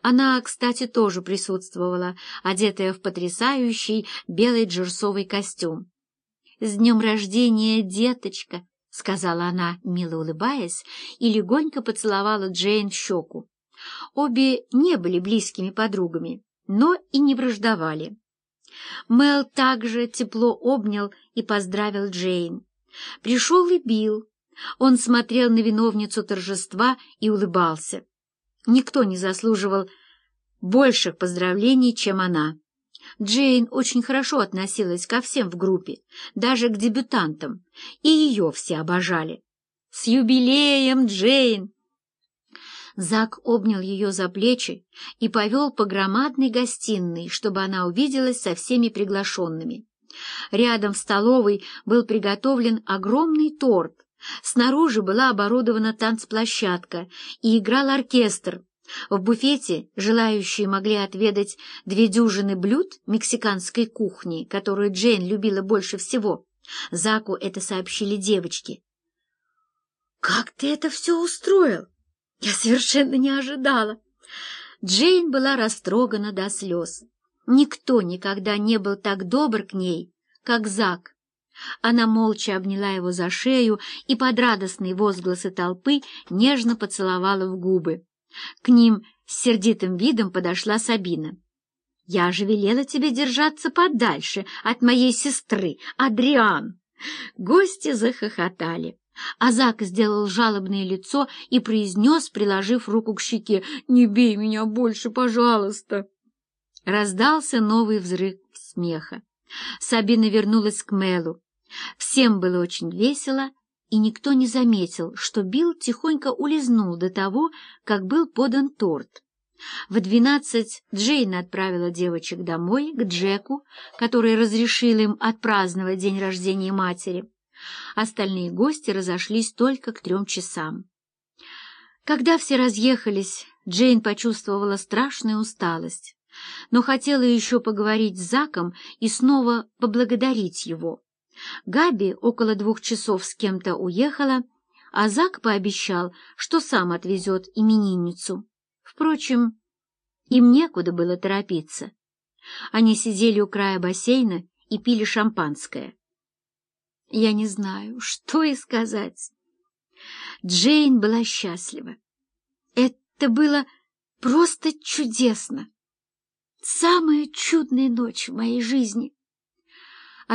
Она, кстати, тоже присутствовала, одетая в потрясающий белый джерсовый костюм. «С днем рождения, деточка!» — сказала она, мило улыбаясь, и легонько поцеловала Джейн в щеку. Обе не были близкими подругами, но и не враждовали. Мел также тепло обнял и поздравил Джейн. Пришел и Билл. Он смотрел на виновницу торжества и улыбался. Никто не заслуживал больших поздравлений, чем она. Джейн очень хорошо относилась ко всем в группе, даже к дебютантам, и ее все обожали. «С юбилеем, Джейн!» Зак обнял ее за плечи и повел по громадной гостиной, чтобы она увиделась со всеми приглашенными. Рядом в столовой был приготовлен огромный торт, снаружи была оборудована танцплощадка и играл оркестр. В буфете желающие могли отведать две дюжины блюд мексиканской кухни, которую Джейн любила больше всего. Заку это сообщили девочки. «Как ты это все устроил?» Я совершенно не ожидала. Джейн была растрогана до слез. Никто никогда не был так добр к ней, как Зак. Она молча обняла его за шею и под радостные возгласы толпы нежно поцеловала в губы. К ним с сердитым видом подошла Сабина. «Я же велела тебе держаться подальше от моей сестры, Адриан!» Гости захохотали. Азак сделал жалобное лицо и произнес, приложив руку к щеке, «Не бей меня больше, пожалуйста!» Раздался новый взрыв смеха. Сабина вернулась к Мелу. Всем было очень весело, и никто не заметил, что Билл тихонько улизнул до того, как был подан торт. В двенадцать Джейн отправила девочек домой, к Джеку, который разрешил им отпраздновать день рождения матери. Остальные гости разошлись только к трем часам. Когда все разъехались, Джейн почувствовала страшную усталость, но хотела еще поговорить с Заком и снова поблагодарить его. Габи около двух часов с кем-то уехала, а Зак пообещал, что сам отвезет именинницу. Впрочем, им некуда было торопиться. Они сидели у края бассейна и пили шампанское. Я не знаю, что и сказать. Джейн была счастлива. Это было просто чудесно. Самая чудная ночь в моей жизни.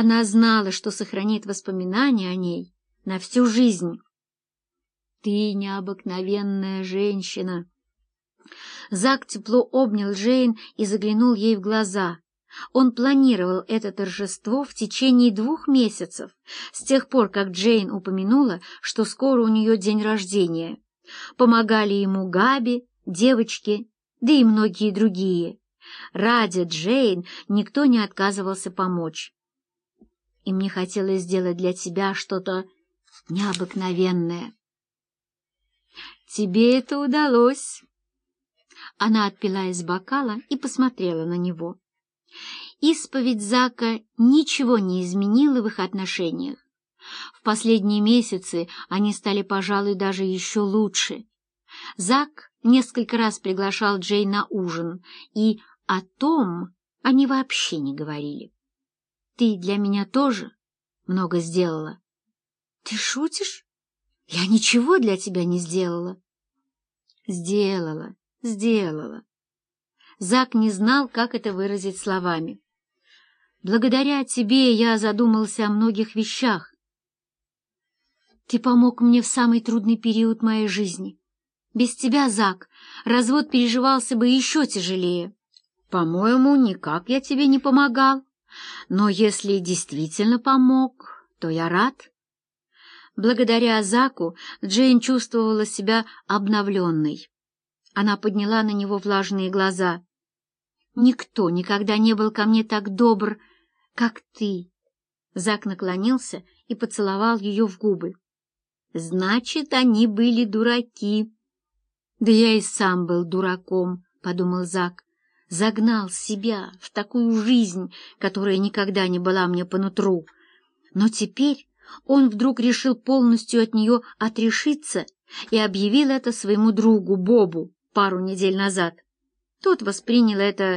Она знала, что сохранит воспоминания о ней на всю жизнь. «Ты необыкновенная женщина!» Зак тепло обнял Джейн и заглянул ей в глаза. Он планировал это торжество в течение двух месяцев, с тех пор, как Джейн упомянула, что скоро у нее день рождения. Помогали ему Габи, девочки, да и многие другие. Ради Джейн никто не отказывался помочь. И мне хотелось сделать для тебя что-то необыкновенное. «Тебе это удалось!» Она отпила из бокала и посмотрела на него. Исповедь Зака ничего не изменила в их отношениях. В последние месяцы они стали, пожалуй, даже еще лучше. Зак несколько раз приглашал Джей на ужин, и о том они вообще не говорили. «Ты для меня тоже много сделала». «Ты шутишь? Я ничего для тебя не сделала». «Сделала, сделала». Зак не знал, как это выразить словами. «Благодаря тебе я задумался о многих вещах. Ты помог мне в самый трудный период моей жизни. Без тебя, Зак, развод переживался бы еще тяжелее. По-моему, никак я тебе не помогал. Но если действительно помог, то я рад». Благодаря Заку Джейн чувствовала себя обновленной. Она подняла на него влажные глаза. Никто никогда не был ко мне так добр, как ты. Зак наклонился и поцеловал ее в губы. Значит, они были дураки. Да я и сам был дураком, — подумал Зак. Загнал себя в такую жизнь, которая никогда не была мне по нутру. Но теперь он вдруг решил полностью от нее отрешиться и объявил это своему другу Бобу пару недель назад. Тот воспринял это